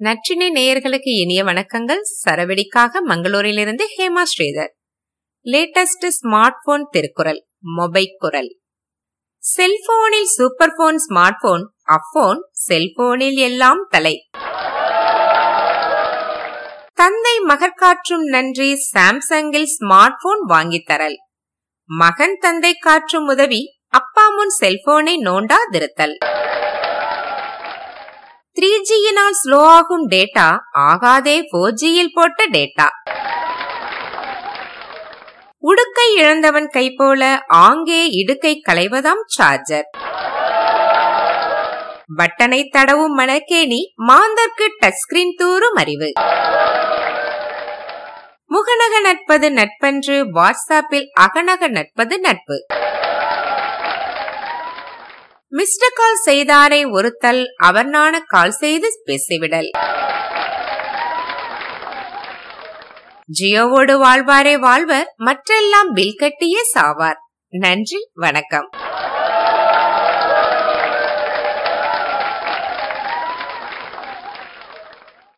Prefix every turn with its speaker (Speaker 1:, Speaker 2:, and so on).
Speaker 1: நற்றினை நேயர்களுக்கு இனிய வணக்கங்கள். சரவெடிக்காக மங்களூரிலிருந்து Hema Sridhar. Latest smart phone Thirukkural mobile குரல். செல்போனில் சூப்பர் போன் ஸ்மார்ட் போன் அப்போன் செல்போனில் எல்லாம் தலை. தந்தை மகற்காற்றும் நன்றி சாம்சங்கில் ஸ்மார்ட் போன் வாங்கித்தரல் மகன் தந்தை காற்றும் உதவி அப்பா முன் செல்போனை நோண்டாதிருத்தல் த்ரீ ஜியினால் ஸ்லோ ஆகும் டேட்டா ஆகாதே போர் ஜியில் போட்ட டேட்டா. உடுக்கை இழந்தவன் கை போல ஆங்கே இடுக்கை களைவதாம் சார்ஜர். பட்டனை தடவும் மணக்கேணி மாந்தர்க்கு டச் ஸ்கிரீன் தூரும் அறிவு. முகநக நட்பது நட்பன்று வாட்ஸ்ஆப்பில் அகநக நட்பது நட்பு. மிஸ்டர் கால் செய்தாரை ஒருத்தல் அவர் நான கால் செய்து பேசிவிடல். ஜியோவோடு வாழ்வாரே வாழ்வர் மற்றெல்லாம் பில் கட்டியே சாவார். நன்றி வணக்கம்.